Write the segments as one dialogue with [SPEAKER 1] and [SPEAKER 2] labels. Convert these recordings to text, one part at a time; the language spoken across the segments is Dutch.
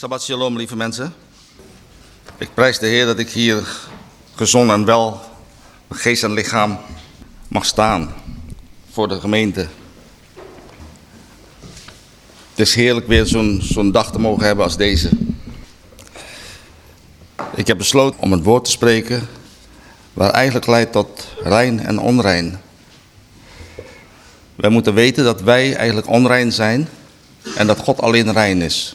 [SPEAKER 1] Shabbat shalom, lieve mensen. Ik prijs de Heer dat ik hier gezond en wel, geest en lichaam, mag staan voor de gemeente. Het is heerlijk weer zo'n dag te mogen hebben als deze. Ik heb besloten om het woord te spreken, waar eigenlijk leidt tot rein en onrein. Wij moeten weten dat wij eigenlijk onrein zijn en dat God alleen rein is.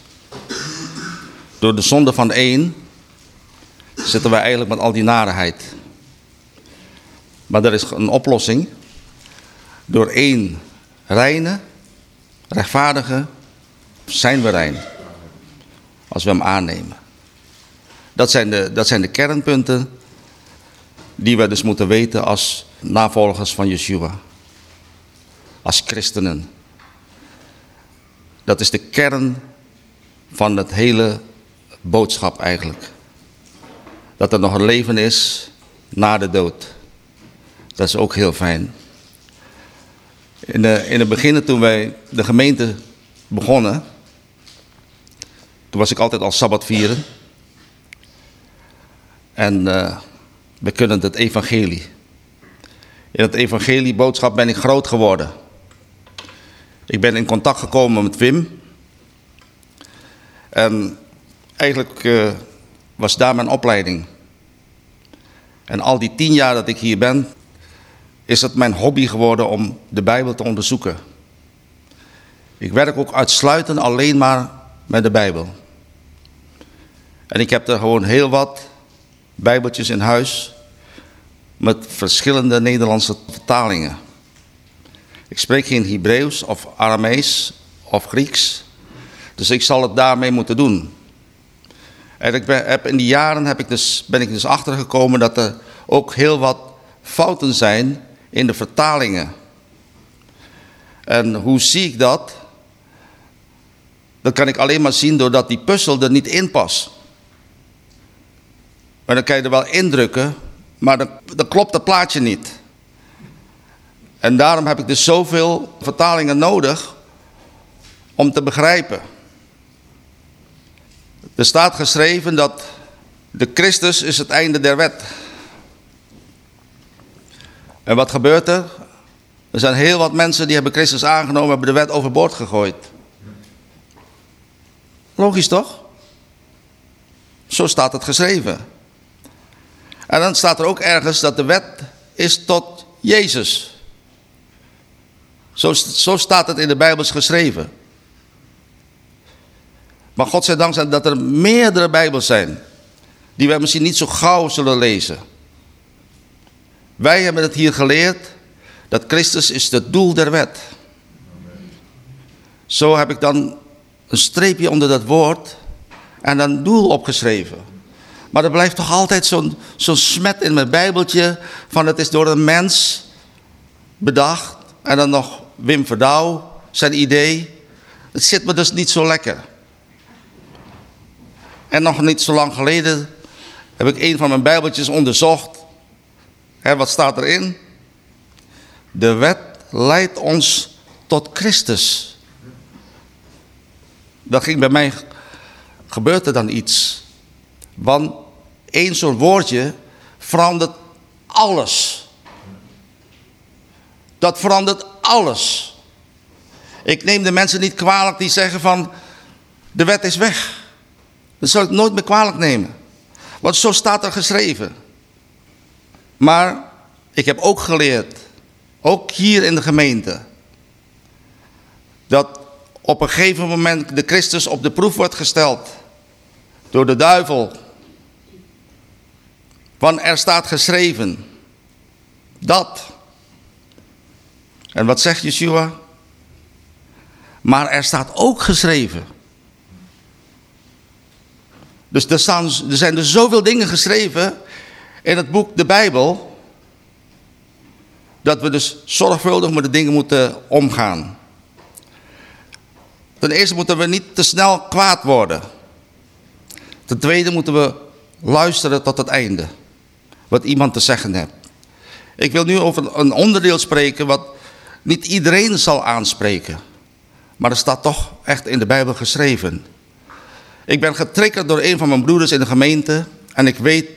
[SPEAKER 1] Door de zonde van één zitten wij eigenlijk met al die narigheid. Maar er is een oplossing. Door één reine, rechtvaardige, zijn we rein. Als we hem aannemen. Dat zijn de, dat zijn de kernpunten die we dus moeten weten als navolgers van Yeshua. Als christenen. Dat is de kern van het hele boodschap eigenlijk. Dat er nog een leven is na de dood. Dat is ook heel fijn. In, de, in het begin toen wij de gemeente begonnen, toen was ik altijd al Sabbat vieren. En uh, we kunnen het evangelie. In het evangelieboodschap ben ik groot geworden. Ik ben in contact gekomen met Wim. En eigenlijk uh, was daar mijn opleiding. En al die tien jaar dat ik hier ben, is het mijn hobby geworden om de Bijbel te onderzoeken. Ik werk ook uitsluitend alleen maar met de Bijbel. En ik heb er gewoon heel wat Bijbeltjes in huis met verschillende Nederlandse vertalingen. Ik spreek geen Hebreeuws of Aramees of Grieks, dus ik zal het daarmee moeten doen. En ik ben, heb, in die jaren heb ik dus, ben ik dus achtergekomen dat er ook heel wat fouten zijn in de vertalingen. En hoe zie ik dat? Dat kan ik alleen maar zien doordat die puzzel er niet in past. Maar dan kan je er wel indrukken, maar dan, dan klopt het plaatje niet. En daarom heb ik dus zoveel vertalingen nodig om te begrijpen. Er staat geschreven dat de Christus is het einde der wet. En wat gebeurt er? Er zijn heel wat mensen die hebben Christus aangenomen, hebben de wet overboord gegooid. Logisch toch? Zo staat het geschreven. En dan staat er ook ergens dat de wet is tot Jezus. Zo, zo staat het in de Bijbels geschreven. Maar God zij dank dat er meerdere Bijbels zijn. Die wij misschien niet zo gauw zullen lezen. Wij hebben het hier geleerd. Dat Christus is het doel der wet. Zo heb ik dan een streepje onder dat woord. En dan doel opgeschreven. Maar er blijft toch altijd zo'n zo'n smet in mijn bijbeltje. Van het is door een mens bedacht. En dan nog Wim Verdouw, zijn idee. Het zit me dus niet zo lekker. En nog niet zo lang geleden heb ik een van mijn bijbeltjes onderzocht. Hè, wat staat erin? De wet leidt ons tot Christus. Dat ging bij mij, gebeurt er dan iets. Want één zo'n woordje verandert alles. Dat verandert alles. Ik neem de mensen niet kwalijk die zeggen van, de wet is weg. Dat zal ik nooit meer kwalijk nemen. Want zo staat er geschreven. Maar ik heb ook geleerd, ook hier in de gemeente, dat op een gegeven moment de Christus op de proef wordt gesteld door de duivel. Want er staat geschreven dat. En wat zegt Yeshua? Maar er staat ook geschreven dus er, er zijn er zoveel dingen geschreven in het boek de Bijbel, dat we dus zorgvuldig met de dingen moeten omgaan. Ten eerste moeten we niet te snel kwaad worden. Ten tweede moeten we luisteren tot het einde. Wat iemand te zeggen heeft. Ik wil nu over een onderdeel spreken wat niet iedereen zal aanspreken. Maar er staat toch echt in de Bijbel geschreven. Ik ben getriggerd door een van mijn broeders in de gemeente. En ik weet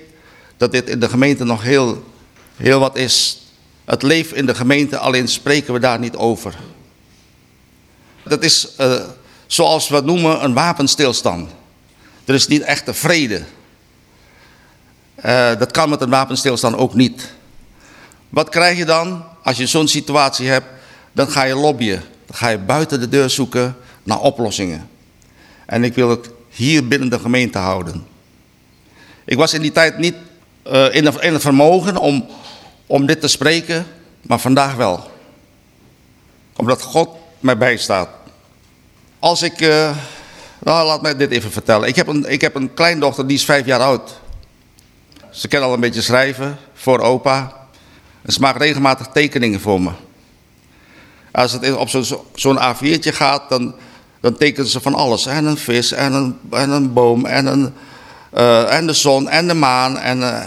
[SPEAKER 1] dat dit in de gemeente nog heel, heel wat is. Het leeft in de gemeente, alleen spreken we daar niet over. Dat is uh, zoals we noemen een wapenstilstand. Er is niet echte vrede. Uh, dat kan met een wapenstilstand ook niet. Wat krijg je dan als je zo'n situatie hebt? Dan ga je lobbyen. Dan ga je buiten de deur zoeken naar oplossingen. En ik wil het hier binnen de gemeente houden. Ik was in die tijd niet uh, in, het vermogen om, om dit te spreken, maar vandaag wel. Omdat God mij bijstaat. Als ik, uh, nou laat mij dit even vertellen. Ik heb, een, ik heb een kleindochter die is vijf jaar oud. Ze kan al een beetje schrijven voor opa. En ze maakt regelmatig tekeningen voor me. Als het op zo'n zo A4'tje gaat, dan, dan tekenen ze van alles. En een vis, en een, en een boom, en, een, uh, en de zon, en de maan. En, uh,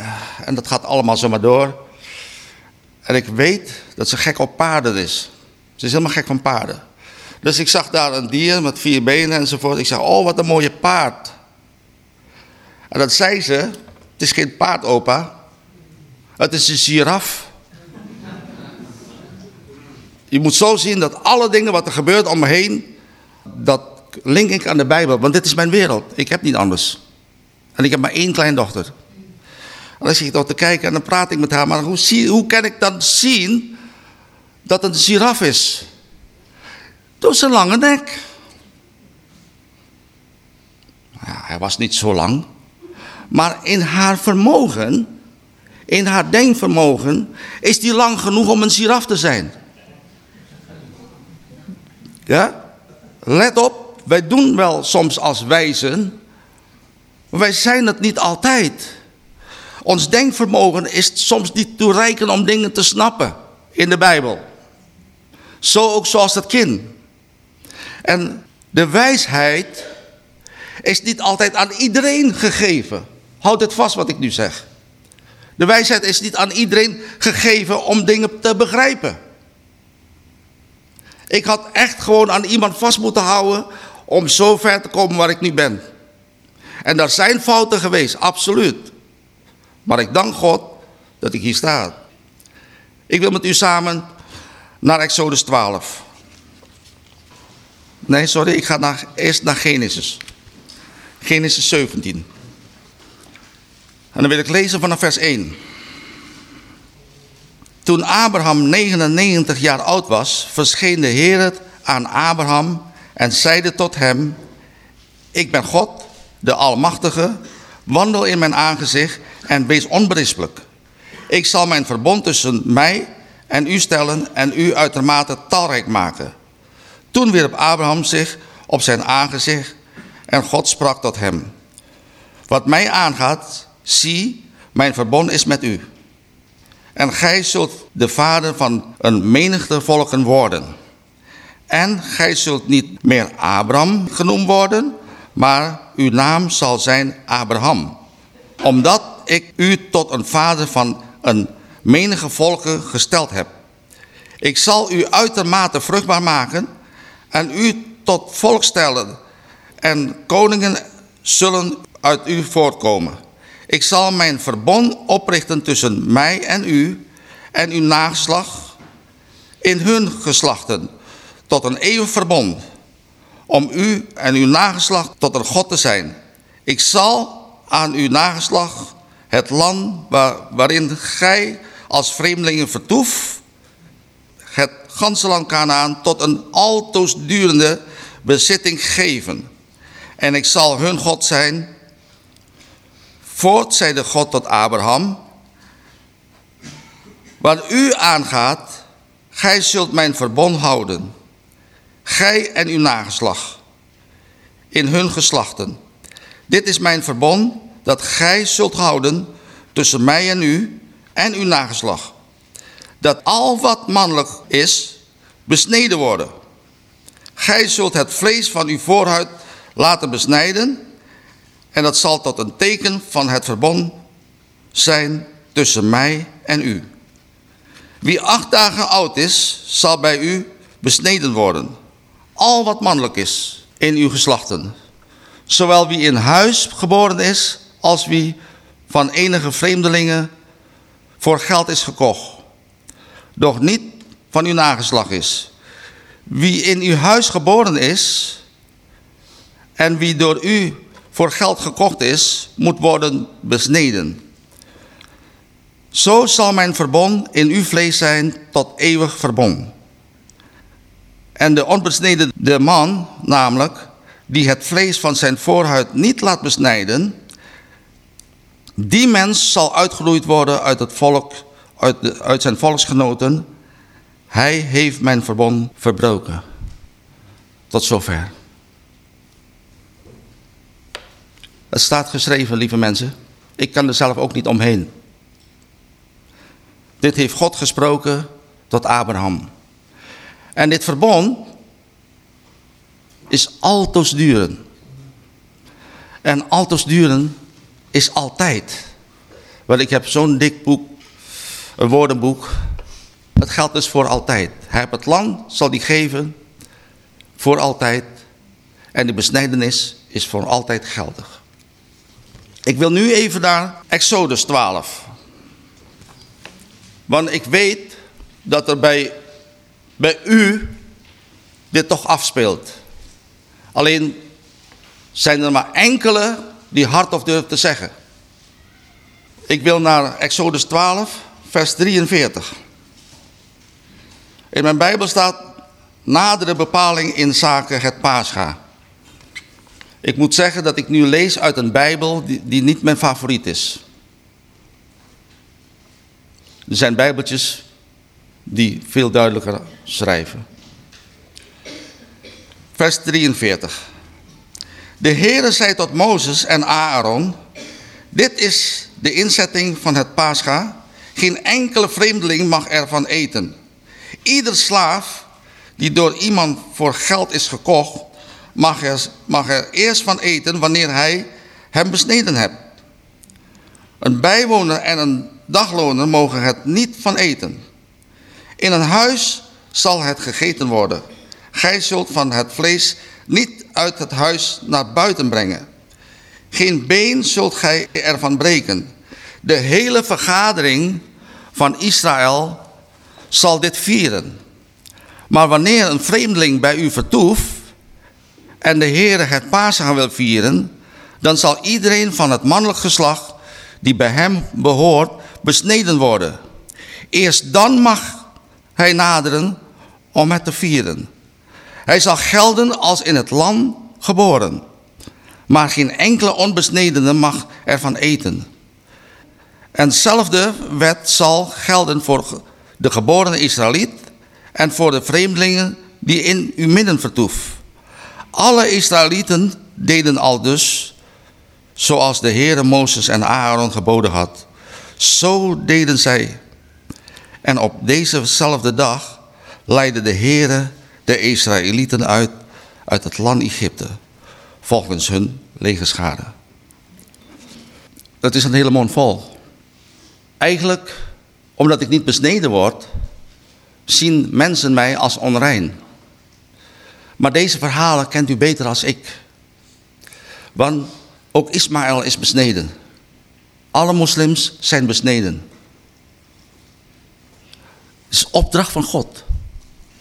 [SPEAKER 1] en dat gaat allemaal zomaar door. En ik weet dat ze gek op paarden is. Ze is helemaal gek van paarden. Dus ik zag daar een dier met vier benen enzovoort. Ik zei, oh wat een mooie paard. En dat zei ze, het is geen paard opa. Het is een giraf. Je moet zo zien dat alle dingen wat er gebeurt om me heen, dat link ik aan de Bijbel. Want dit is mijn wereld. Ik heb niet anders. En ik heb maar één kleindochter. En dan zit ik toch te kijken en dan praat ik met haar. Maar hoe, zie, hoe kan ik dan zien dat het een giraf is? Door zijn lange nek. Ja, hij was niet zo lang. Maar in haar vermogen, in haar denkvermogen, is die lang genoeg om een giraf te zijn. Ja? Let op, wij doen wel soms als wijzen, maar wij zijn het niet altijd. Ons denkvermogen is soms niet toereikend om dingen te snappen in de Bijbel. Zo ook zoals dat kind. En de wijsheid is niet altijd aan iedereen gegeven. Houd het vast wat ik nu zeg. De wijsheid is niet aan iedereen gegeven om dingen te begrijpen. Ik had echt gewoon aan iemand vast moeten houden om zo ver te komen waar ik nu ben. En daar zijn fouten geweest, absoluut. Maar ik dank God dat ik hier sta. Ik wil met u samen naar Exodus 12. Nee, sorry, ik ga naar, eerst naar Genesis. Genesis 17. En dan wil ik lezen vanaf vers 1. Toen Abraham 99 jaar oud was, verscheen de Heer aan Abraham en zeide tot hem, ik ben God, de Almachtige, wandel in mijn aangezicht en wees onberispelijk. Ik zal mijn verbond tussen mij en u stellen en u uitermate talrijk maken. Toen wierp Abraham zich op zijn aangezicht en God sprak tot hem. Wat mij aangaat, zie, mijn verbond is met u. En gij zult de vader van een menigte volken worden. En gij zult niet meer Abraham genoemd worden, maar uw naam zal zijn Abraham. Omdat ik u tot een vader van een menige volken gesteld heb. Ik zal u uitermate vruchtbaar maken en u tot volk stellen. En koningen zullen uit u voortkomen. Ik zal mijn verbond oprichten tussen mij en u en uw nageslag in hun geslachten tot een eeuwig verbond, om u en uw nageslag tot een God te zijn. Ik zal aan uw nageslag het land waar, waarin gij als vreemdelingen vertoef, het ganse land Kanaan, tot een altoos durende bezitting geven. En ik zal hun God zijn Voort zei de God tot Abraham, wat u aangaat, gij zult mijn verbond houden, gij en uw nageslag, in hun geslachten. Dit is mijn verbond dat gij zult houden tussen mij en u en uw nageslag. Dat al wat mannelijk is, besneden worden. Gij zult het vlees van uw voorhuid laten besnijden en dat zal tot een teken van het verbond zijn tussen mij en u. Wie acht dagen oud is, zal bij u besneden worden. Al wat mannelijk is in uw geslachten. zowel wie in huis geboren is, als wie van enige vreemdelingen voor geld is gekocht, doch niet van uw nageslag is. Wie in uw huis geboren is en wie door u voor geld gekocht is, moet worden besneden. Zo zal mijn verbond in uw vlees zijn tot eeuwig verbond. En de onbesneden de man, namelijk, die het vlees van zijn voorhuid niet laat besnijden, die mens zal uitgeroeid worden uit het volk, uit, de, uit zijn volksgenoten. Hij heeft mijn verbond verbroken. Tot zover. Het staat geschreven, lieve mensen. Ik kan er zelf ook niet omheen. Dit heeft God gesproken tot Abraham. En dit verbond is altoos duren. En altoos duren is altijd. Want ik heb zo'n dik boek, een woordenboek. Het geldt dus voor altijd. Hij heeft het land, zal die geven, voor altijd. En de besnijdenis is voor altijd geldig. Ik wil nu even naar Exodus 12. Want ik weet dat er bij, bij u dit toch afspeelt. Alleen zijn er maar enkele die hardop durven te zeggen. Ik wil naar Exodus 12, vers 43. In mijn Bijbel staat nadere bepaling in zaken het paascha. Ik moet zeggen dat ik nu lees uit een Bijbel die, niet mijn favoriet is. Er zijn Bijbeltjes die veel duidelijker schrijven. Vers 43. De Heere zei tot Mozes en Aaron, dit is de inzetting van het Pascha. Geen enkele vreemdeling mag ervan eten. Ieder slaaf die door iemand voor geld is gekocht, mag er, mag er eerst van eten wanneer hij hem besneden hebt. Een bijwoner en een dagloner mogen het niet van eten. In een huis zal het gegeten worden. Gij zult van het vlees niet uit het huis naar buiten brengen. Geen been zult gij ervan breken. De hele vergadering van Israël zal dit vieren. Maar wanneer een vreemdeling bij u vertoeft en de Heere het Pasen wil vieren, dan zal iedereen van het mannelijk geslacht die bij hem behoort besneden worden. Eerst dan mag hij naderen om het te vieren. Hij zal gelden als in het land geboren. Maar geen enkele onbesnedene mag ervan eten. En dezelfde wet zal gelden voor de geboren Israëliet en voor de vreemdelingen die in uw midden vertoef. Alle Israëlieten deden al dus zoals de Heere Mozes en Aaron geboden had. Zo deden zij. En op dezezelfde dag leidde de Heere de Israëlieten uit, uit het land Egypte, volgens hun legerschade. Dat is een hele mond vol. Eigenlijk, omdat ik niet besneden word, zien mensen mij als onrein. Maar deze verhalen kent u beter als ik. Want ook Ismaël is besneden. Alle moslims zijn besneden. Het is opdracht van God.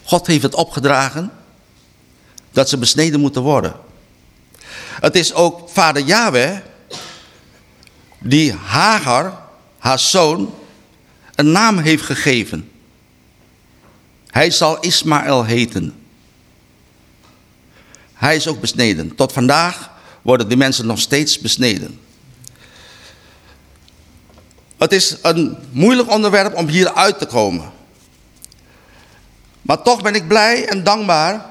[SPEAKER 1] God heeft het opgedragen dat ze besneden moeten worden. Het is ook vader Yahweh die Hagar, haar zoon, een naam heeft gegeven. Hij zal Ismaël heten. Hij is ook besneden. Tot vandaag worden die mensen nog steeds besneden. Het is een moeilijk onderwerp om hier uit te komen. Maar toch ben ik blij en dankbaar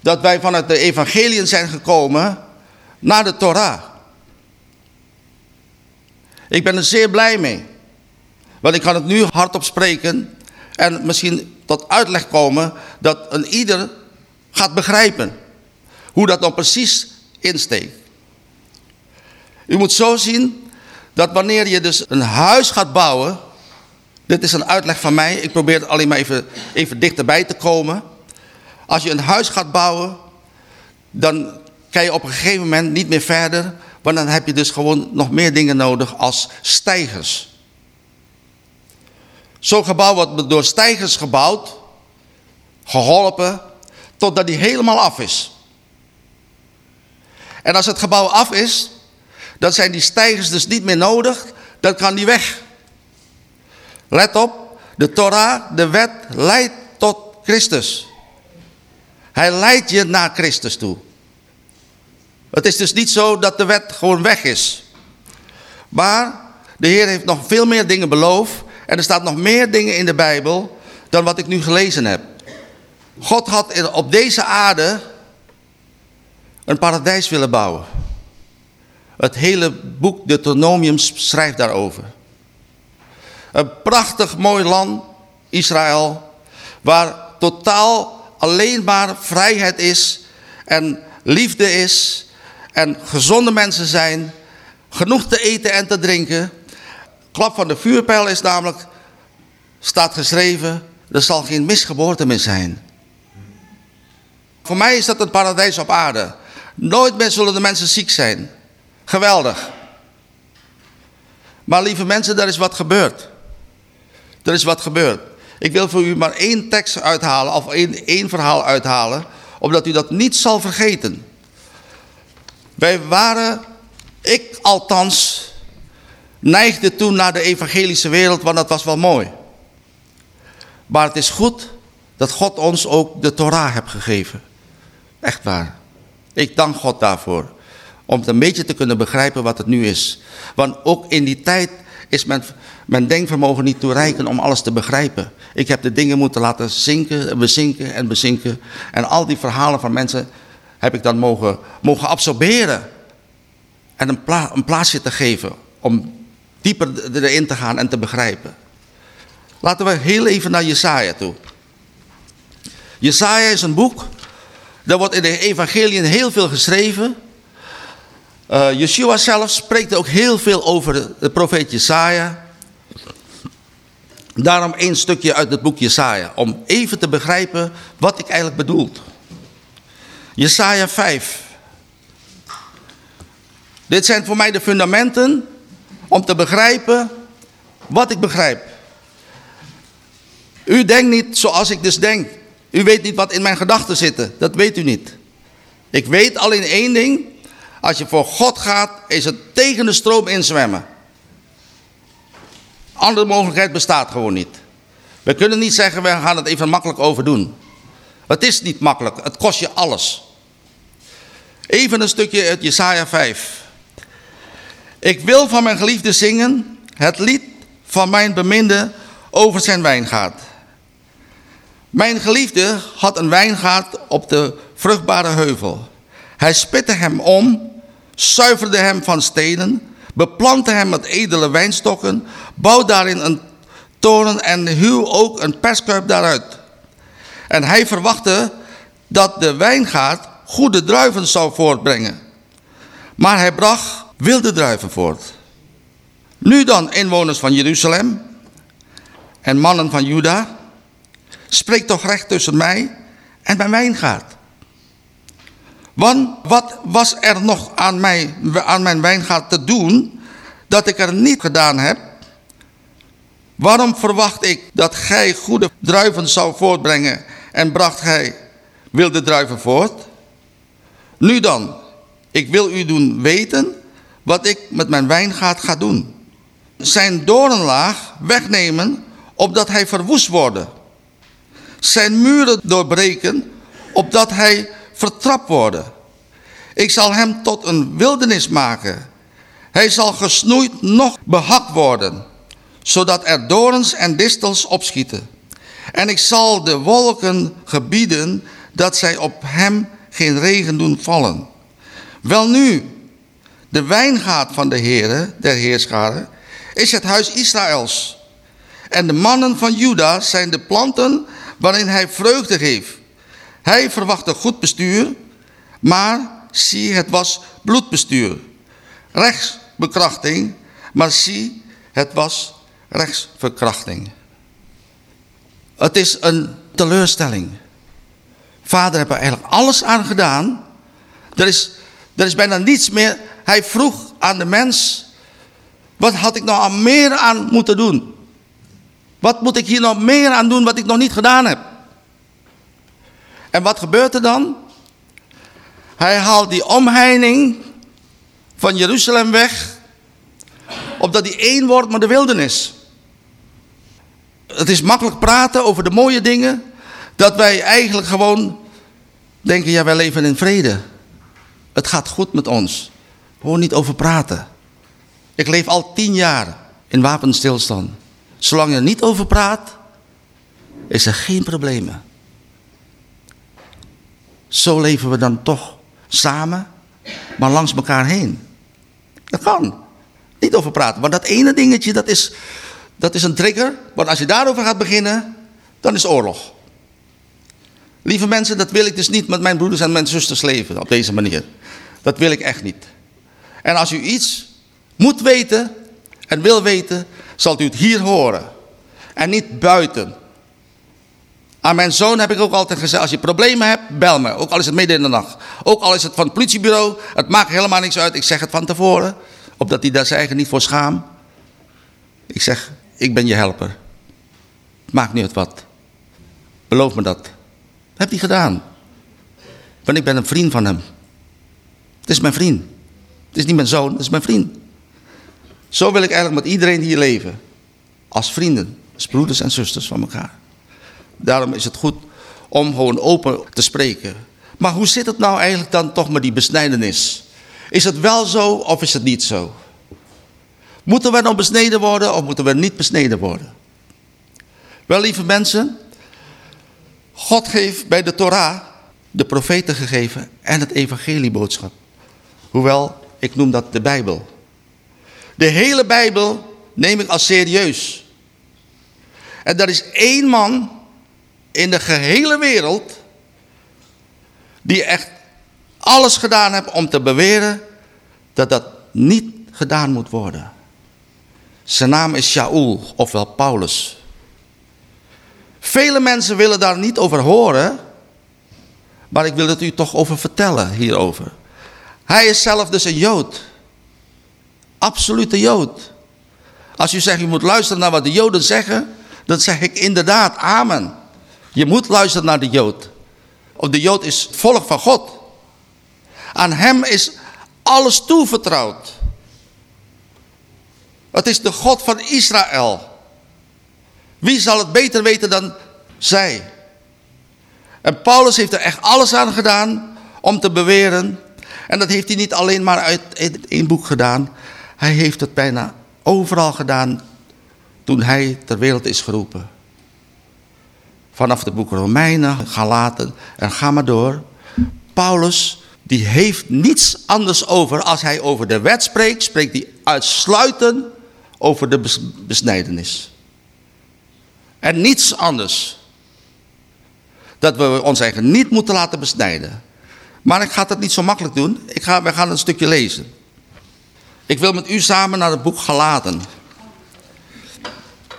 [SPEAKER 1] dat wij vanuit de evangeliën zijn gekomen naar de Torah. Ik ben er zeer blij mee. Want ik kan het nu hardop spreken en misschien tot uitleg komen dat een ieder gaat begrijpen hoe dat dan precies insteekt. U moet zo zien dat wanneer je dus een huis gaat bouwen, dit is een uitleg van mij. Ik probeer alleen maar even, even dichterbij te komen. Als je een huis gaat bouwen, dan kan je op een gegeven moment niet meer verder, want dan heb je dus gewoon nog meer dingen nodig als stijgers. Zo'n gebouw wordt door stijgers gebouwd, geholpen, totdat die helemaal af is. En als het gebouw af is, dan zijn die stijgers dus niet meer nodig, dan kan die weg. Let op, de Torah, de wet, leidt tot Christus. Hij leidt je naar Christus toe. Het is dus niet zo dat de wet gewoon weg is. Maar de Heer heeft nog veel meer dingen beloofd. En er staat nog meer dingen in de Bijbel dan wat ik nu gelezen heb. God had op deze aarde een paradijs willen bouwen. Het hele boek Deuteronomium schrijft daarover. Een prachtig mooi land, Israël, waar totaal alleen maar vrijheid is en liefde is en gezonde mensen zijn, genoeg te eten en te drinken. Klap van de vuurpijl is namelijk, staat geschreven, er zal geen misgeboorte meer zijn. Voor mij is dat het paradijs op aarde. Nooit meer zullen de mensen ziek zijn. Geweldig. Maar lieve mensen, er is wat gebeurd. Er is wat gebeurd. Ik wil voor u maar één tekst uithalen, of één, één verhaal uithalen, omdat u dat niet zal vergeten. Wij waren, ik althans, neigde toen naar de evangelische wereld, want dat was wel mooi. Maar het is goed dat God ons ook de Torah heeft gegeven. Echt waar. Ik dank God daarvoor. Om het een beetje te kunnen begrijpen wat het nu is. Want ook in die tijd is mijn, denkvermogen niet toereikend om alles te begrijpen. Ik heb de dingen moeten laten zinken, bezinken en bezinken. En al die verhalen van mensen heb ik dan mogen, mogen absorberen. En een, een plaatsje te geven om dieper erin te gaan en te begrijpen. Laten we heel even naar Jesaja toe. Jesaja is een boek er wordt in de evangeliën heel veel geschreven. Uh, Yeshua zelf spreekt ook heel veel over de, profeet Jesaja. Daarom één stukje uit het boek Jesaja. Om even te begrijpen wat ik eigenlijk bedoel. Jesaja 5. Dit zijn voor mij de fundamenten om te begrijpen wat ik begrijp. U denkt niet zoals ik dus denk. U weet niet wat in mijn gedachten zitten. Dat weet u niet. Ik weet alleen één ding. Als je voor God gaat, is het tegen de stroom inzwemmen. Andere mogelijkheid bestaat gewoon niet. We kunnen niet zeggen, we gaan het even makkelijk overdoen. Het is niet makkelijk, het kost je alles. Even een stukje uit Jesaja 5. Ik wil van mijn geliefde zingen, het lied van mijn beminde over zijn wijngaard. Mijn geliefde had een wijngaard op de vruchtbare heuvel. Hij spitte hem om, zuiverde hem van stenen, beplantte hem met edele wijnstokken, bouwde daarin een toren en huw ook een perskuip daaruit. En hij verwachtte dat de wijngaard goede druiven zou voortbrengen. Maar hij bracht wilde druiven voort. Nu dan, inwoners van Jeruzalem en mannen van Juda, Spreek toch recht tussen mij en mijn wijngaard. Want wat was er nog aan, mij, aan mijn wijngaard te doen dat ik er niet gedaan heb? Waarom verwacht ik dat gij goede druiven zou voortbrengen en bracht gij wilde druiven voort? Nu dan, ik wil u doen weten wat ik met mijn wijngaard ga doen. Zijn doornlaag wegnemen, opdat hij verwoest worden zijn muren doorbreken, opdat hij vertrapt worden. Ik zal hem tot een wildernis maken. Hij zal gesnoeid nog behakt worden, zodat er dorens en distels opschieten. En ik zal de wolken gebieden dat zij op hem geen regen doen vallen. Welnu, de wijngaard van de Heere, der Heerscharen, is het huis Israëls. En de mannen van Juda zijn de planten waarin hij vreugde geeft. Hij verwachtte goed bestuur, maar zie, het was bloedbestuur. Rechtsbekrachting, maar zie, het was rechtsverkrachting. Het is een teleurstelling. Vader heeft er eigenlijk alles aan gedaan. Er is Er is bijna niets meer. Hij vroeg aan de mens, wat had ik nou al meer aan moeten doen? Wat moet ik hier nog meer aan doen wat ik nog niet gedaan heb? En wat gebeurt er dan? Hij haalt die omheining van Jeruzalem weg, opdat die één wordt met de wildernis. Het is makkelijk praten over de mooie dingen, dat wij eigenlijk gewoon denken, ja wij leven in vrede. Het gaat goed met ons. Gewoon niet over praten. Ik leef al tien jaar in wapenstilstand. Zolang je er niet over praat, is er geen problemen. Zo leven we dan toch samen, maar langs elkaar heen. Dat kan. Niet over praten. Maar dat ene dingetje, dat is, dat is een trigger. Want als je daarover gaat beginnen, dan is oorlog. Lieve mensen, dat wil ik dus niet met mijn broeders en mijn zusters leven op deze manier. Dat wil ik echt niet. En als u iets moet weten en wil weten, zal u het hier horen. En niet buiten. Aan mijn zoon heb ik ook altijd gezegd, als je problemen hebt, bel me. Ook al is het midden in de nacht. Ook al is het van het politiebureau, het maakt helemaal niks uit. Ik zeg het van tevoren, opdat hij daar zijn eigen niet voor schaam. Ik zeg, ik ben je helper. Maakt niet uit wat. Beloof me dat. Dat heeft hij gedaan. Want ik ben een vriend van hem. Het is mijn vriend. Het is niet mijn zoon, het is mijn vriend. Zo wil ik eigenlijk met iedereen hier leven. Als vrienden, als broeders en zusters van elkaar. Daarom is het goed om gewoon open te spreken. Maar hoe zit het nou eigenlijk dan toch met die besnijdenis? Is het wel zo of is het niet zo? Moeten we nog besneden worden of moeten we niet besneden worden? Wel, lieve mensen, God heeft bij de Torah de profeten gegeven en het evangelieboodschap. Hoewel, ik noem dat de Bijbel. De hele Bijbel neem ik als serieus. En er is één man in de gehele wereld die echt alles gedaan heeft om te beweren dat dat niet gedaan moet worden. Zijn naam is Shaul, ofwel Paulus. Vele mensen willen daar niet over horen, maar ik wil het u toch over vertellen hierover. Hij is zelf dus een Jood. Absolute Jood. Als u zegt, u moet luisteren naar wat de Joden zeggen, dan zeg ik inderdaad, amen. Je moet luisteren naar de Jood. Of de Jood is volk van God. Aan hem is alles toevertrouwd. Het is de God van Israël. Wie zal het beter weten dan zij? En Paulus heeft er echt alles aan gedaan om te beweren. En dat heeft hij niet alleen maar uit één boek gedaan. Hij heeft het bijna overal gedaan toen hij ter wereld is geroepen. Vanaf de boek Romeinen, Galaten en ga maar door. Paulus, die heeft niets anders over. Als hij over de wet spreekt, spreekt hij uitsluitend over de besnijdenis. En niets anders. Dat we ons eigen niet moeten laten besnijden. Maar ik ga het niet zo makkelijk doen. Ik ga, we gaan een stukje lezen. Ik wil met u samen naar het boek Galaten.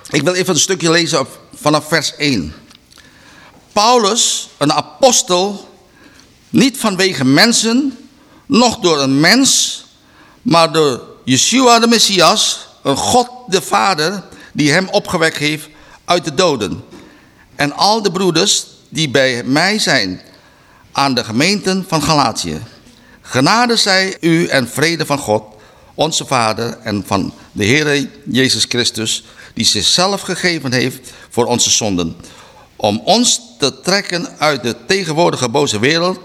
[SPEAKER 1] Ik wil even een stukje lezen vanaf vers 1. Paulus, een apostel, niet vanwege mensen, nog door een mens, maar door Yeshua de Messias, een God de Vader, die hem opgewekt heeft uit de doden. En al de broeders die bij mij zijn aan de gemeenten van Galatië. Genade zij u en vrede van God, onze Vader en van de Heer Jezus Christus, die zichzelf gegeven heeft voor onze zonden, om ons te trekken uit de tegenwoordige boze wereld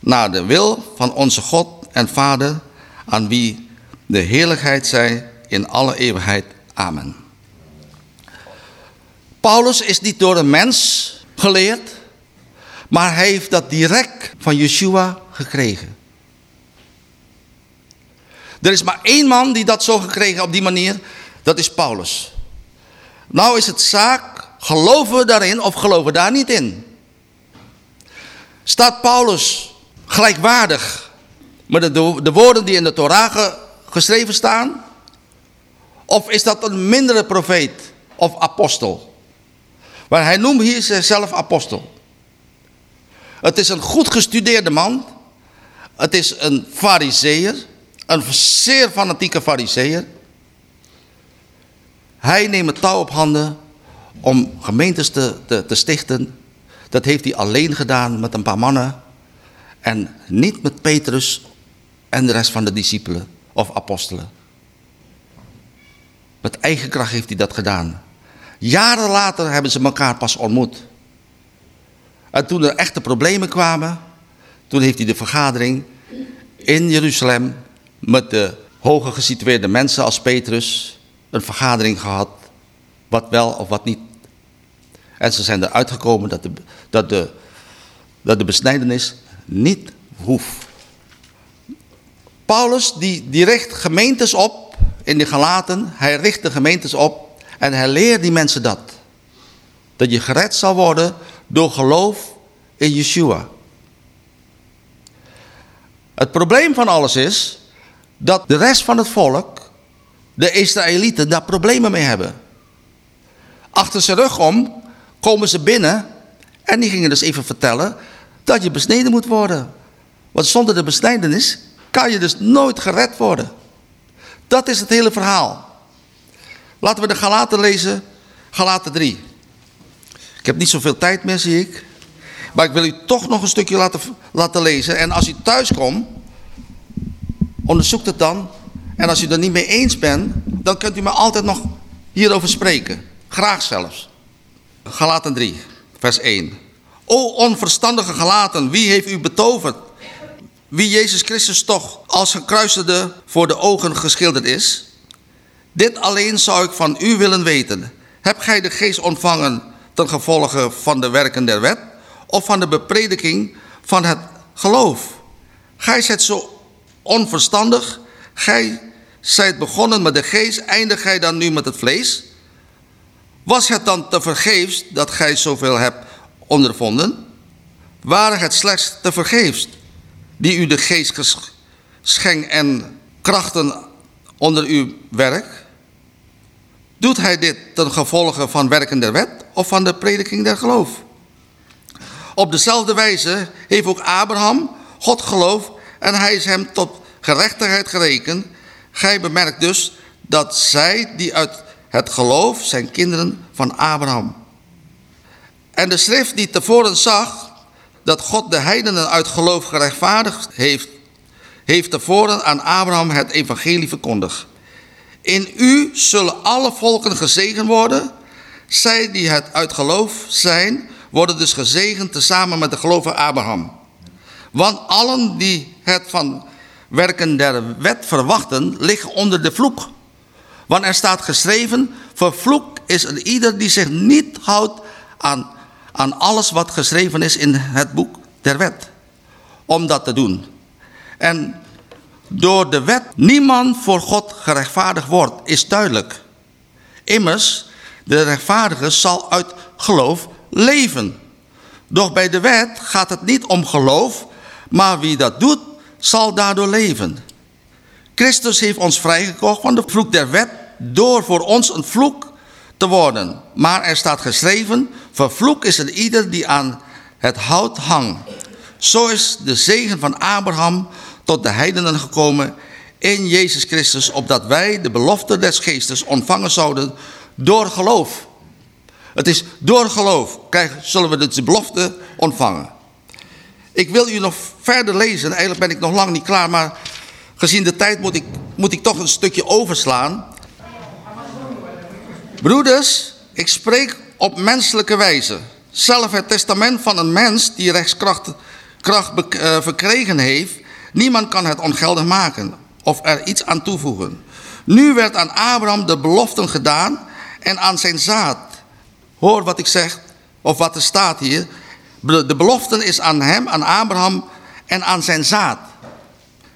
[SPEAKER 1] naar de wil van onze God en Vader, aan wie de heerlijkheid zij in alle eeuwigheid. Amen. Paulus is niet door een mens geleerd, maar hij heeft dat direct van Yeshua gekregen. Er is maar één man die dat zo gekregen op die manier, dat is Paulus. Nou is het zaak, geloven we daarin of geloven we daar niet in? Staat Paulus gelijkwaardig met de, de woorden die in de Torah geschreven staan? Of is dat een mindere profeet of apostel? Maar hij noemt hier zichzelf apostel. Het is een goed gestudeerde man. Het is een fariseer, een zeer fanatieke fariseer. Hij neemt het touw op handen om gemeentes te, te, te stichten. Dat heeft hij alleen gedaan met een paar mannen. En niet met Petrus en de rest van de discipelen of apostelen. Met eigen kracht heeft hij dat gedaan. Jaren later hebben ze elkaar pas ontmoet. En toen er echte problemen kwamen, toen heeft hij de vergadering in Jeruzalem met de hoger gesitueerde mensen als Petrus een vergadering gehad, wat wel of wat niet. En ze zijn eruit gekomen dat de, dat de, dat de besnijdenis niet hoeft. Paulus die, die richt gemeentes op in de Galaten. Hij richt de gemeentes op en hij leert die mensen dat. Dat je gered zal worden door geloof in Yeshua. Het probleem van alles is dat de rest van het volk, de Israëlieten, daar problemen mee hebben. Achter zijn rug om komen ze binnen en die gingen dus even vertellen dat je besneden moet worden. Want zonder de besnijdenis kan je dus nooit gered worden. Dat is het hele verhaal. Laten we de Galaten lezen, Galaten 3. Ik heb niet zoveel tijd meer, zie ik. Maar ik wil u toch nog een stukje laten, laten lezen. En als u thuis komt, onderzoek het dan. En als u er niet mee eens bent, dan kunt u me altijd nog hierover spreken. Graag zelfs. Galaten 3, vers 1. O onverstandige gelaten, wie heeft u betoverd? Wie Jezus Christus toch als gekruisde voor de ogen geschilderd is? Dit alleen zou ik van u willen weten. Heb gij de geest ontvangen ten gevolge van de werken der wet? Of van de beprediking van het geloof? Gij zijt zo onverstandig. Gij zijt begonnen met de geest, eindig gij dan nu met het vlees? Was het dan te vergeefs dat gij zoveel hebt ondervonden? Waren het slechts te vergeefs die u de geest schenkt en krachten onder uw werk? Doet hij dit ten gevolge van werken der wet of van de prediking der geloof? Op dezelfde wijze heeft ook Abraham God geloof en hij is hem tot gerechtigheid gerekend. Gij bemerkt dus dat zij die uit het geloof zijn kinderen van Abraham. En de schrift die tevoren zag dat God de heidenen uit geloof gerechtvaardigd heeft, heeft tevoren aan Abraham het evangelie verkondigd. In u zullen alle volken gezegend worden. Zij die het uit geloof zijn, worden dus gezegend tezamen met de geloof van Abraham. Want allen die het van werken der wet verwachten, liggen onder de vloek. Want er staat geschreven, vervloekt is een ieder die zich niet houdt aan, aan alles wat geschreven is in het boek der wet. Om dat te doen. En door de wet niemand voor God gerechtvaardigd wordt, is duidelijk. Immers, de rechtvaardige zal uit geloof leven. Doch bij de wet gaat het niet om geloof, maar wie dat doet, zal daardoor leven. Christus heeft ons vrijgekocht van de vloek der wet door voor ons een vloek te worden. Maar er staat geschreven, vervloek is er ieder die aan het hout hangt. Zo is de zegen van Abraham tot de heidenen gekomen in Jezus Christus, opdat wij de belofte des geestes ontvangen zouden door geloof. Het is door geloof krijgen, zullen we de belofte ontvangen. Ik wil u nog verder lezen, eigenlijk ben ik nog lang niet klaar, maar gezien de tijd moet ik, moet ik toch een stukje overslaan. Broeders, ik spreek op menselijke wijze. Zelf het testament van een mens die rechtskracht kracht, uh, verkregen heeft, niemand kan het ongeldig maken of er iets aan toevoegen. Nu werd aan Abraham de beloften gedaan en aan zijn zaad. Hoor wat ik zeg, of wat er staat hier. De belofte is aan hem, aan Abraham en aan zijn zaad.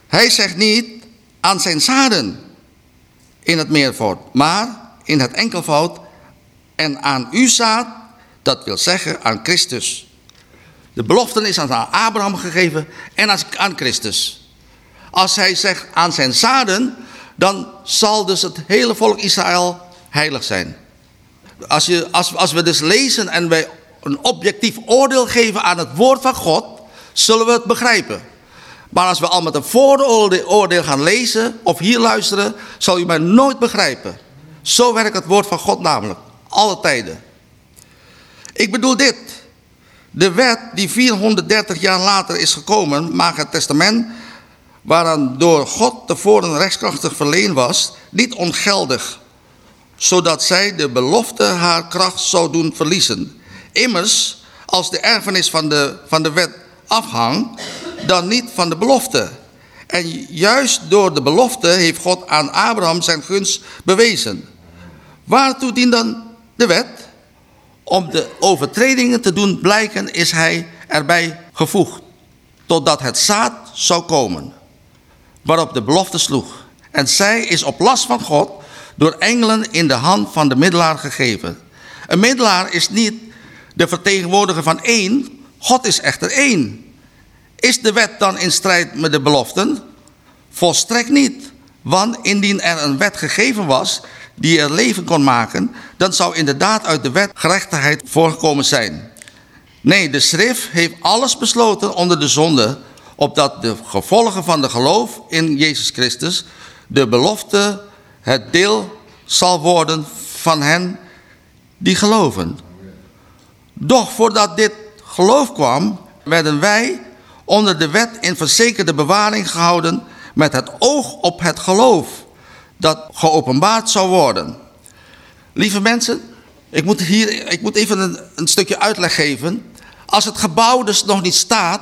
[SPEAKER 1] Hij zegt niet aan zijn zaden in het meervoud, maar in het enkelvoud en aan uw zaad, dat wil zeggen aan Christus. De belofte is aan Abraham gegeven en aan Christus. Als hij zegt aan zijn zaden, dan zal dus het hele volk Israël heilig zijn. Als, je, als, als we dus lezen en wij een objectief oordeel geven aan het woord van God, zullen we het begrijpen. Maar als we al met een vooroordeel gaan lezen of hier luisteren, zal u mij nooit begrijpen. Zo werkt het woord van God namelijk, alle tijden. Ik bedoel dit. De wet die 430 jaar later is gekomen, maakt het testament, waaraan door God tevoren rechtskrachtig verleend was, niet ongeldig, zodat zij de belofte haar kracht zou doen verliezen. Immers, als de erfenis van de, van de wet afhangt, dan niet van de belofte. En juist door de belofte heeft God aan Abraham zijn gunst bewezen. Waartoe dient dan de wet? Om de overtredingen te doen blijken is hij erbij gevoegd. Totdat het zaad zou komen. Waarop de belofte sloeg. En zij is op last van God door engelen in de hand van de middelaar gegeven. Een middelaar is niet de vertegenwoordiger van één. God is echter één. Is de wet dan in strijd met de beloften? Volstrekt niet. Want indien er een wet gegeven was die er leven kon maken, dan zou inderdaad uit de wet gerechtigheid voorgekomen zijn. Nee, de schrift heeft alles besloten onder de zonde, opdat de gevolgen van de geloof in Jezus Christus, de belofte, het deel zal worden van hen die geloven. Doch voordat dit geloof kwam, werden wij onder de wet in verzekerde bewaring gehouden met het oog op het geloof dat geopenbaard zou worden. Lieve mensen, ik moet, hier, ik moet even een, een stukje uitleg geven. Als het gebouw dus nog niet staat,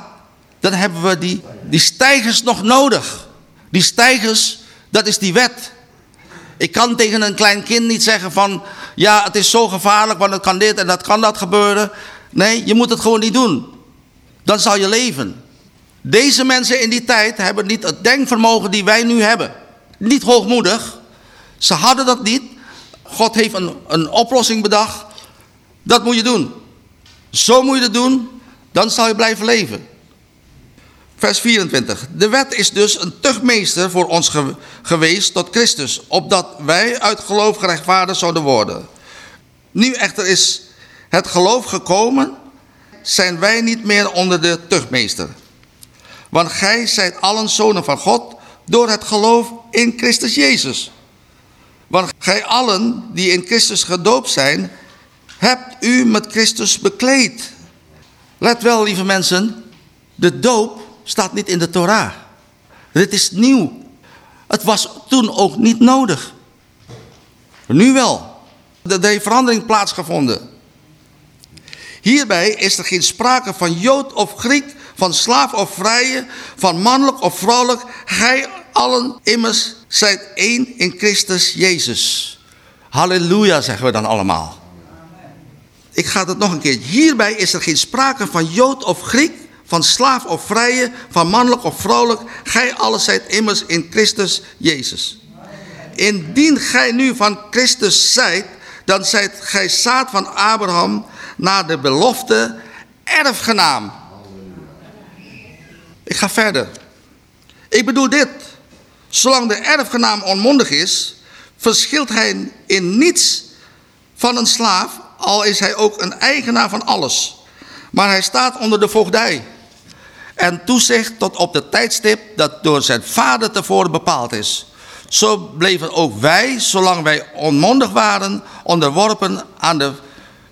[SPEAKER 1] dan hebben we die, die stijgers nog nodig. Die stijgers, dat is die wet. Ik kan tegen een klein kind niet zeggen van... ja, het is zo gevaarlijk, want het kan dit en dat kan dat gebeuren. Nee, je moet het gewoon niet doen. Dan zal je leven. Deze mensen in die tijd hebben niet het denkvermogen die wij nu hebben. Niet hoogmoedig. Ze hadden dat niet. God heeft een, een oplossing bedacht. Dat moet je doen. Zo moet je het doen. Dan zal je blijven leven. Vers 24. De wet is dus een tuchtmeester voor ons geweest tot Christus. Opdat wij uit geloof gerechtvaardigd zouden worden. Nu echter is het geloof gekomen. Zijn wij niet meer onder de tuchtmeester. Want gij zijt allen zonen van God door het geloof in Christus Jezus. Want gij allen die in Christus gedoopt zijn, hebt u met Christus bekleed. Let wel, lieve mensen, de doop staat niet in de Torah. Dit is nieuw. Het was toen ook niet nodig. Nu wel. Er heeft verandering plaatsgevonden. Hierbij is er geen sprake van Jood of Griek, van slaaf of vrije, van mannelijk of vrouwelijk. Gij allen immers zijt één in Christus Jezus. Halleluja zeggen we dan allemaal. Ik ga het nog een keer. Hierbij is er geen sprake van Jood of Griek, van slaaf of vrije, van mannelijk of vrouwelijk. Gij allen zijt immers in Christus Jezus. Indien gij nu van Christus zijt, dan zijt gij zaad van Abraham naar de belofte erfgenaam. Ik ga verder. Ik bedoel dit. Zolang de erfgenaam onmondig is, verschilt hij in niets van een slaaf, al is hij ook een eigenaar van alles. Maar hij staat onder de voogdij en toezicht tot op de tijdstip dat door zijn vader tevoren bepaald is. Zo bleven ook wij, zolang wij onmondig waren, onderworpen aan de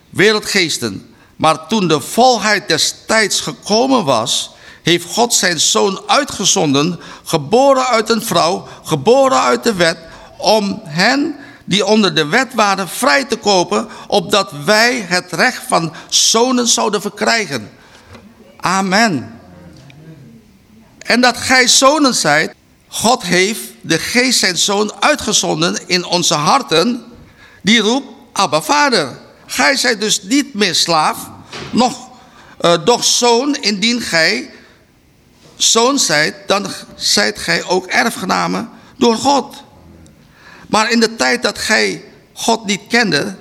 [SPEAKER 1] wereldgeesten. Maar toen de volheid des tijds gekomen was, heeft God zijn zoon uitgezonden, geboren uit een vrouw, geboren uit de wet, om hen die onder de wet waren vrij te kopen, opdat wij het recht van zonen zouden verkrijgen. Amen. En dat gij zonen zijt, God heeft de geest zijn zoon uitgezonden in onze harten, die roept, Abba Vader. Gij zijt dus niet meer slaaf, nog, uh, doch zoon, indien gij zoon zijt, dan zijt gij ook erfgenamen door God. Maar in de tijd dat gij God niet kende,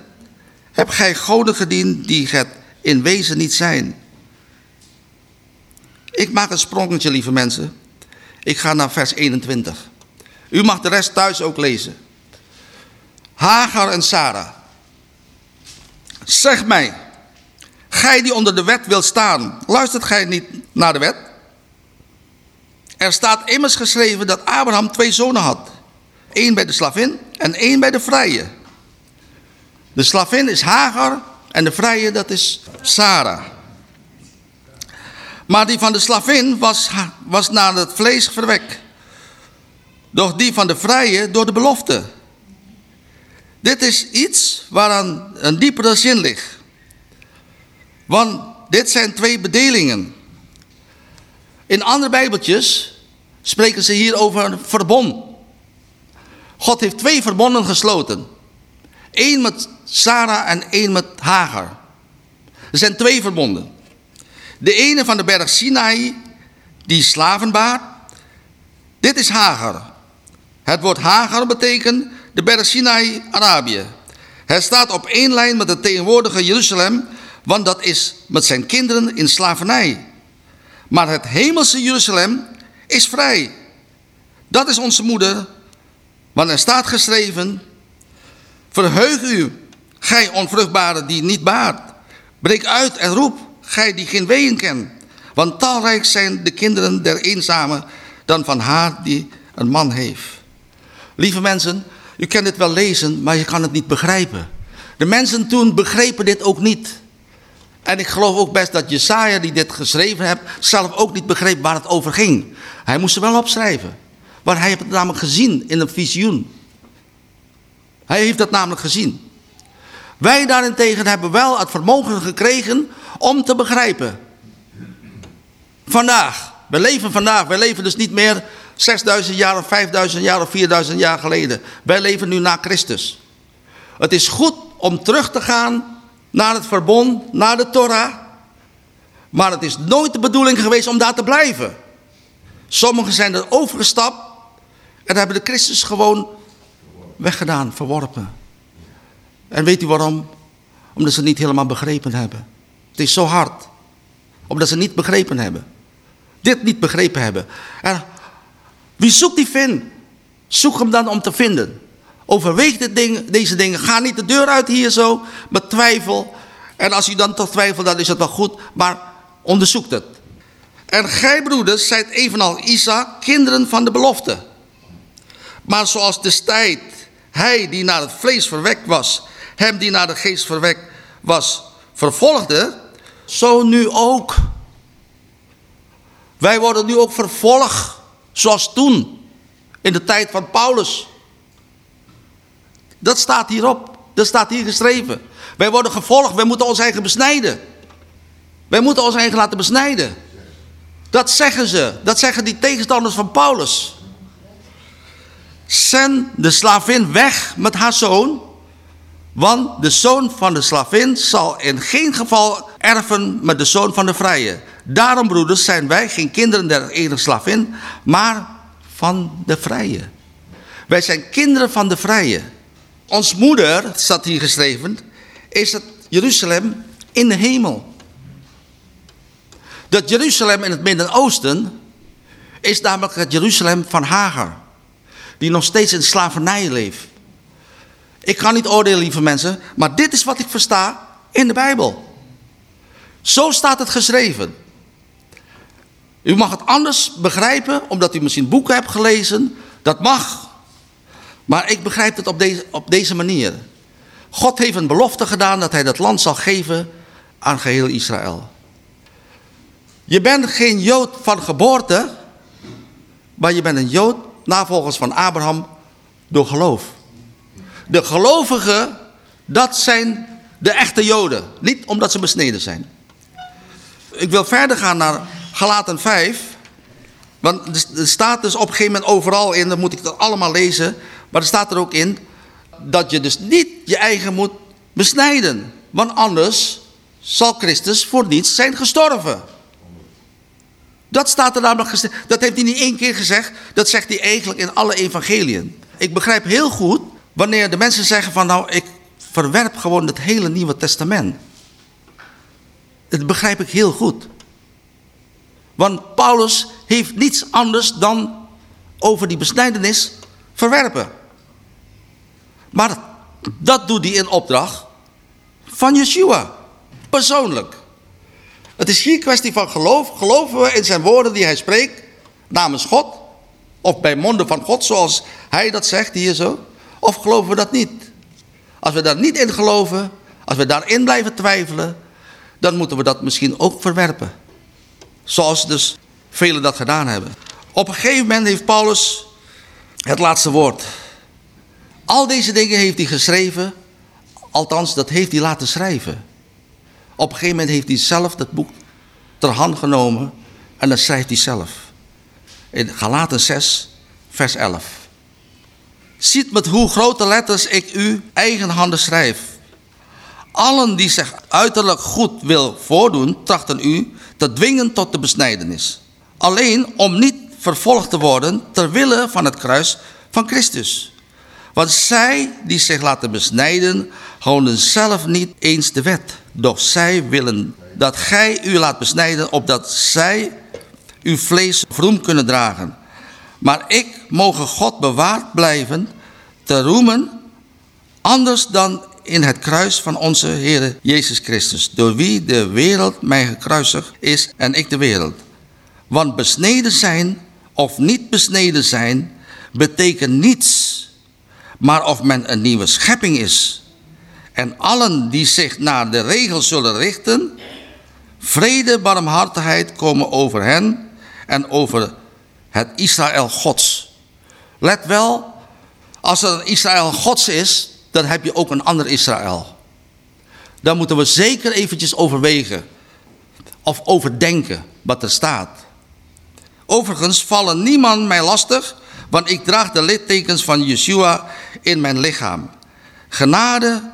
[SPEAKER 1] hebt gij goden gediend die het in wezen niet zijn. Ik maak een sprongetje, lieve mensen. Ik ga naar vers 21. U mag de rest thuis ook lezen. Hagar en Sarah. Zeg mij, gij die onder de wet wilt staan, luistert gij niet naar de wet? Er staat immers geschreven dat Abraham twee zonen had. Eén bij de slavin en één bij de vrije. De slavin is Hagar en de vrije dat is Sarah. Maar die van de slavin was, was naar het vlees verwekt. Doch die van de vrije door de belofte. Dit is iets waaraan een diepere zin ligt. Want dit zijn twee bedelingen. In andere bijbeltjes spreken ze hier over een verbond. God heeft twee verbonden gesloten. Eén met Sarah en één met Hagar. Er zijn twee verbonden. De ene van de berg Sinai, die slavenbaar. Dit is Hagar. Het woord Hagar betekent de berg Sinai, Arabië. Het staat op één lijn met het tegenwoordige Jeruzalem, want dat is met zijn kinderen in slavernij. Maar het hemelse Jeruzalem is vrij. Dat is onze moeder, want er staat geschreven, verheug u, gij onvruchtbare die niet baart. Breek uit en roep, gij die geen weeën kent. Want talrijk zijn de kinderen der eenzame dan van haar die een man heeft. Lieve mensen, u kent dit wel lezen, maar je kan het niet begrijpen. De mensen toen begrepen dit ook niet. En ik geloof ook best dat Jesaja die dit geschreven heeft, zelf ook niet begreep waar het over ging. Hij moest er wel opschrijven. Want hij heeft het namelijk gezien in een visioen. Hij heeft dat namelijk gezien. Wij daarentegen hebben wel het vermogen gekregen om te begrijpen. Vandaag, we leven vandaag, wij leven dus niet meer 6000 jaar of 5000 jaar of 4000 jaar geleden. Wij leven nu na Christus. Het is goed om terug te gaan naar het verbond, naar de Torah. Maar het is nooit de bedoeling geweest om daar te blijven. Sommigen zijn er overgestapt en hebben de Christus gewoon weggedaan, verworpen. En weet u waarom? Omdat ze het niet helemaal begrepen hebben. Het is zo hard. Omdat ze niet begrepen hebben. Dit niet begrepen hebben. En wie zoekt die vin? Zoek hem dan om te vinden. Overweeg dit ding, deze dingen. Ga niet de deur uit hier zo met twijfel. En als u dan toch twijfelt, dan is het wel goed. Maar onderzoek het. En gij broeders zijt evenal Isaac, kinderen van de belofte. Maar zoals destijds hij die naar het vlees verwekt was, hem die naar de geest verwekt was, vervolgde, zo nu ook. Wij worden nu ook vervolgd, zoals toen, in de tijd van Paulus. Dat staat hierop, dat staat hier geschreven. Wij worden gevolgd, wij moeten ons eigen besnijden. Wij moeten ons eigen laten besnijden. Dat zeggen ze, dat zeggen die tegenstanders van Paulus. Zend de slavin weg met haar zoon, want de zoon van de slavin zal in geen geval erven met de zoon van de vrije. Daarom, broeders, zijn wij geen kinderen der enige slavin, maar van de vrije. Wij zijn kinderen van de vrije. Ons moeder, staat hier geschreven, is het Jeruzalem in de hemel. Dat Jeruzalem in het Midden-Oosten is namelijk het Jeruzalem van Hagar. Die nog steeds in slavernij leeft. Ik kan niet oordelen, lieve mensen, maar dit is wat ik versta in de Bijbel. Zo staat het geschreven. U mag het anders begrijpen, omdat u misschien boeken hebt gelezen. Dat mag. Maar ik begrijp het op deze, op deze manier. God heeft een belofte gedaan dat hij dat land zal geven aan geheel Israël. Je bent geen Jood van geboorte, maar je bent een Jood, navolgers van Abraham, door geloof. De gelovigen, dat zijn de echte Joden. Niet omdat ze besneden zijn. Ik wil verder gaan naar Galaten 5. Want er staat dus op een gegeven moment overal in, dan moet ik dat allemaal lezen. Maar er staat er ook in dat je dus niet je eigen moet besnijden. Want anders zal Christus voor niets zijn gestorven. Dat staat er namelijk gezegd. Dat heeft hij niet één keer gezegd. Dat zegt hij eigenlijk in alle evangeliën. Ik begrijp heel goed wanneer de mensen zeggen van nou ik verwerp gewoon het hele Nieuwe Testament. Dat begrijp ik heel goed. Want Paulus heeft niets anders dan over die besnijdenis verwerpen. Maar dat doet hij in opdracht van Yeshua. Persoonlijk. Het is hier kwestie van geloof. Geloven we in zijn woorden die hij spreekt? namens God? Of bij monden van God, zoals hij dat zegt hier zo? Of geloven we dat niet? Als we daar niet in geloven, als we daarin blijven twijfelen, dan moeten we dat misschien ook verwerpen. Zoals dus velen dat gedaan hebben. Op een gegeven moment heeft Paulus het laatste woord. Al deze dingen heeft hij geschreven, althans dat heeft hij laten schrijven. Op een gegeven moment heeft hij zelf dat boek ter hand genomen en dan schrijft hij zelf. In Galaten 6, vers 11. Ziet met hoe grote letters ik u eigen handen schrijf. Allen die zich uiterlijk goed wil voordoen, trachten u te dwingen tot de besnijdenis. Alleen om niet vervolgd te worden ter wille van het kruis van Christus. Want zij die zich laten besnijden, houden zelf niet eens de wet. Doch zij willen dat gij u laat besnijden, opdat zij uw vlees vroom kunnen dragen. Maar ik mogen God bewaard blijven te roemen, anders dan in het kruis van onze Heer Jezus Christus, door wie de wereld mij gekruisigd is en ik de wereld. Want besneden zijn of niet besneden zijn, betekent niets, maar of men een nieuwe schepping is. En allen die zich naar de regels zullen richten, vrede, barmhartigheid komen over hen en over het Israël Gods. Let wel, als er een Israël Gods is, dan heb je ook een ander Israël. Dan moeten we zeker eventjes overwegen of overdenken wat er staat. Overigens vallen niemand mij lastig, want ik draag de littekens van Yeshua in mijn lichaam. Genade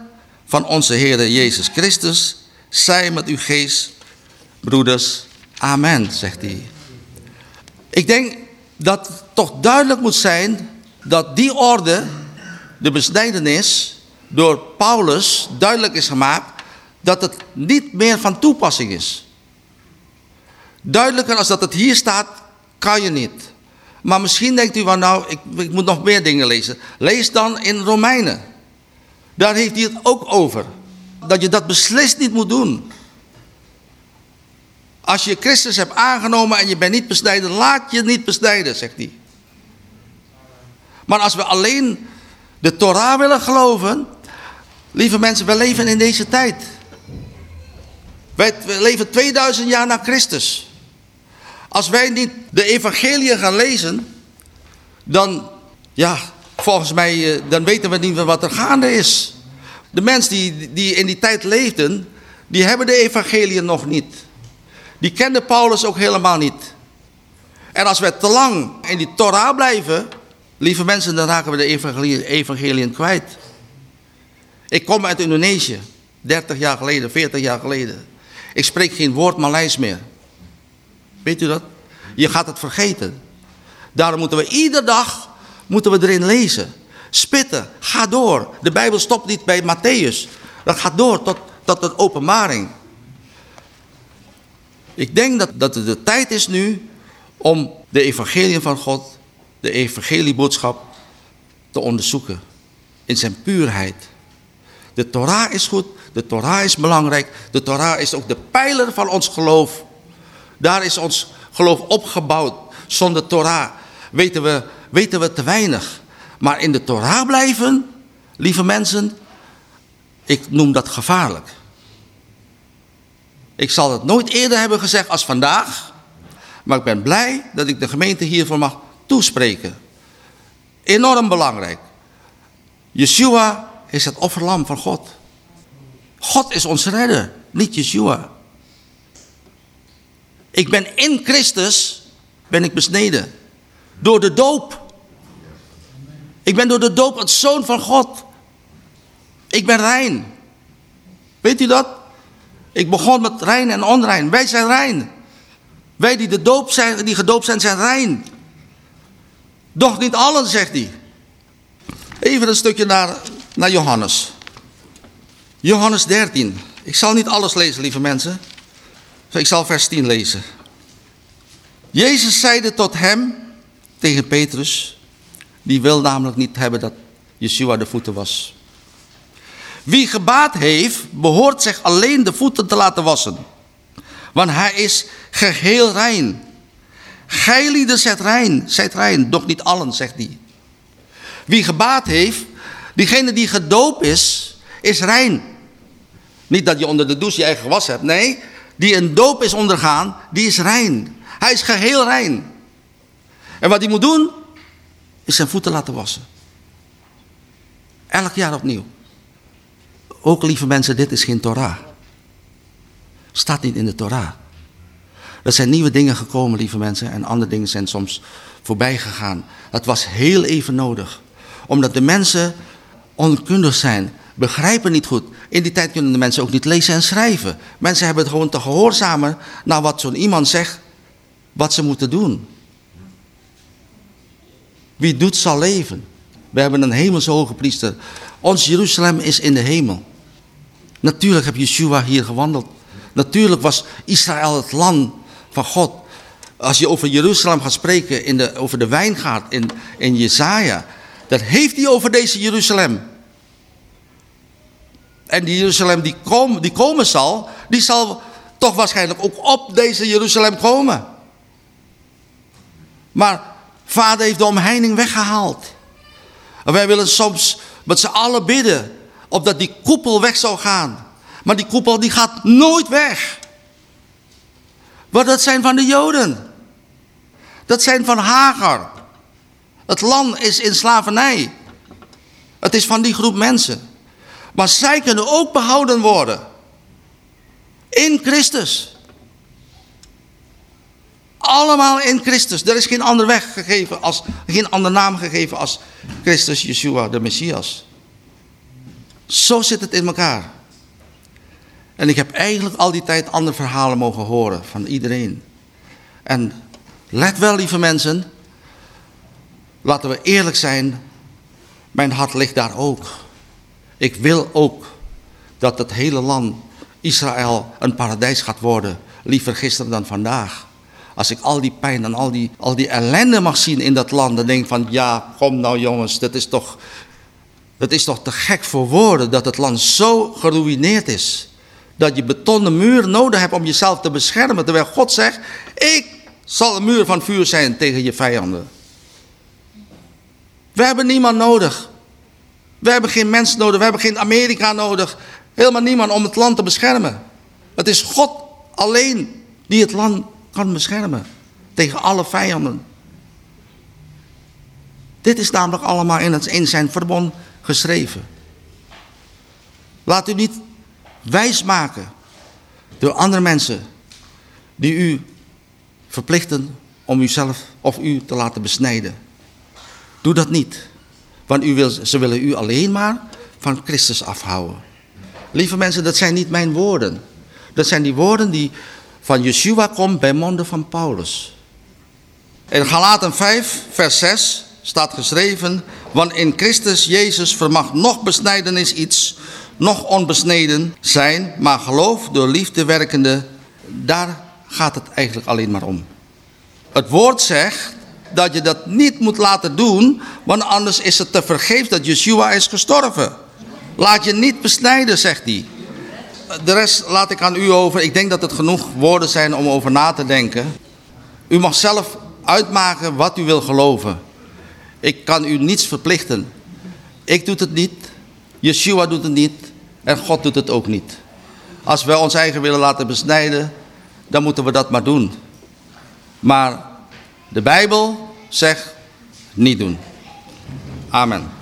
[SPEAKER 1] van onze Heer Jezus Christus, zij met uw geest, broeders. Amen, zegt hij. Ik denk dat toch duidelijk moet zijn dat die orde, de besnijdenis, door Paulus duidelijk is gemaakt dat het niet meer van toepassing is. Duidelijker als dat het hier staat, kan je niet. Maar misschien denkt u van nou, ik, ik moet nog meer dingen lezen. Lees dan in Romeinen. Daar heeft hij het ook over. Dat je dat beslist niet moet doen. Als je Christus hebt aangenomen en je bent niet besnijden, laat je niet besnijden, zegt hij. Maar als we alleen de Torah willen geloven, lieve mensen, we leven in deze tijd. Wij leven 2000 jaar na Christus. Als wij niet de evangelie gaan lezen, dan, ja, volgens mij, eh, dan weten we niet meer wat er gaande is. De mensen die, die in die tijd leefden, die hebben de evangelie nog niet. Die kenden Paulus ook helemaal niet. En als we te lang in die Torah blijven, lieve mensen, dan raken we de evangelie, evangeliën kwijt. Ik kom uit Indonesië, 30 jaar geleden, 40 jaar geleden. Ik spreek geen woord Maleis meer. Weet u dat? Je gaat het vergeten. Daarom moeten we iedere dag moeten we erin lezen. Spitten, ga door. De Bijbel stopt niet bij Matthäus. Dat gaat door tot, tot de openbaring. Ik denk dat, dat het de tijd is nu om de evangelie van God, de evangelieboodschap, te onderzoeken. In zijn puurheid. De Torah is goed, de Torah is belangrijk. De Torah is ook de pijler van ons geloof. Daar is ons geloof opgebouwd. Zonder Torah weten we, weten we te weinig. Maar in de Torah blijven, lieve mensen, ik noem dat gevaarlijk. Ik zal het nooit eerder hebben gezegd als vandaag. Maar ik ben blij dat ik de gemeente hiervoor mag toespreken. Enorm belangrijk. Yeshua is het offerlam van God. God is ons redder, niet Yeshua. Ik ben in Christus, ben ik besneden. Door de doop. Ik ben door de doop het zoon van God. Ik ben rein. Weet u dat? Ik begon met rein en onrein. Wij zijn rein. Wij die, de doop zijn, die gedoopt zijn, zijn rein. Doch niet allen, zegt hij. Even een stukje naar, naar Johannes. Johannes 13. Ik zal niet alles lezen, lieve mensen. Ik zal vers 10 lezen. Jezus zeide tot hem, tegen Petrus, die wil namelijk niet hebben dat Yeshua de voeten was. Wie gebaat heeft, behoort zich alleen de voeten te laten wassen. Want hij is geheel rein. Gij lieden zet rein, zet rein, doch niet allen, zegt hij. Wie gebaat heeft, diegene die gedoopt is, is rein. Niet dat je onder de douche je eigen gewas hebt. Nee, die een doop is ondergaan, die is rein. Hij is geheel rein. En wat hij moet doen, is zijn voeten laten wassen. Elk jaar opnieuw. Ook lieve mensen, dit is geen Torah. Staat niet in de Torah. Er zijn nieuwe dingen gekomen, lieve mensen, en andere dingen zijn soms voorbij gegaan. Dat was heel even nodig. Omdat de mensen onkundig zijn, begrijpen niet goed. In die tijd kunnen de mensen ook niet lezen en schrijven. Mensen hebben het gewoon te gehoorzamen naar wat zo'n iemand zegt, wat ze moeten doen. Wie doet zal leven. We hebben een hemelse hoge priester. Ons Jeruzalem is in de hemel. Natuurlijk heb Yeshua hier gewandeld. Natuurlijk was Israël het land van God. Als je over Jeruzalem gaat spreken, in de, over de wijngaard in, in Jezaja, dat heeft hij over deze Jeruzalem. En die Jeruzalem die, kom, die komen zal, die zal toch waarschijnlijk ook op deze Jeruzalem komen. Maar vader heeft de omheining weggehaald. En wij willen soms met z'n allen bidden, opdat die koepel weg zou gaan. Maar die koepel die gaat nooit weg. Want dat zijn van de Joden. Dat zijn van Hagar. Het land is in slavernij. Het is van die groep mensen. Maar zij kunnen ook behouden worden. In Christus. Allemaal in Christus. Er is geen andere weg gegeven als, geen andere naam gegeven als Christus Yeshua, de Messias. Zo zit het in elkaar. En ik heb eigenlijk al die tijd andere verhalen mogen horen van iedereen. En let wel, lieve mensen. Laten we eerlijk zijn. Mijn hart ligt daar ook. Ik wil ook dat het hele land Israël een paradijs gaat worden. Liever gisteren dan vandaag. Als ik al die pijn en al die, al die ellende mag zien in dat land, dan denk van ja, kom nou jongens, dat is toch, dat is toch te gek voor woorden dat het land zo geruineerd is. Dat je betonnen muur nodig hebt om jezelf te beschermen. Terwijl God zegt, ik zal een muur van vuur zijn tegen je vijanden. We hebben niemand nodig. We hebben geen mens nodig, we hebben geen Amerika nodig. Helemaal niemand om het land te beschermen. Het is God alleen die het land kan beschermen. Tegen alle vijanden. Dit is namelijk allemaal in, het, in zijn verbond geschreven. Laat u niet wijsmaken door andere mensen die u verplichten om uzelf of u te laten besnijden. Doe dat niet. Want u wil, ze willen u alleen maar van Christus afhouden. Lieve mensen, dat zijn niet mijn woorden. Dat zijn die woorden die van Yeshua komen bij monden van Paulus. In Galaten 5, vers 6 staat geschreven... Want in Christus Jezus vermag nog besnijdenis iets, nog onbesneden zijn... maar geloof door liefde werkende, daar gaat het eigenlijk alleen maar om. Het woord zegt dat je dat niet moet laten doen, want anders is het te vergeefs dat Yeshua is gestorven. Laat je niet besnijden, zegt hij. De rest laat ik aan u over. Ik denk dat het genoeg woorden zijn om over na te denken. U mag zelf uitmaken wat u wil geloven. Ik kan u niets verplichten. Ik doe het niet. Yeshua doet het niet. En God doet het ook niet. Als we ons eigen willen laten besnijden, dan moeten we dat maar doen. Maar de Bijbel zegt niet doen. Amen.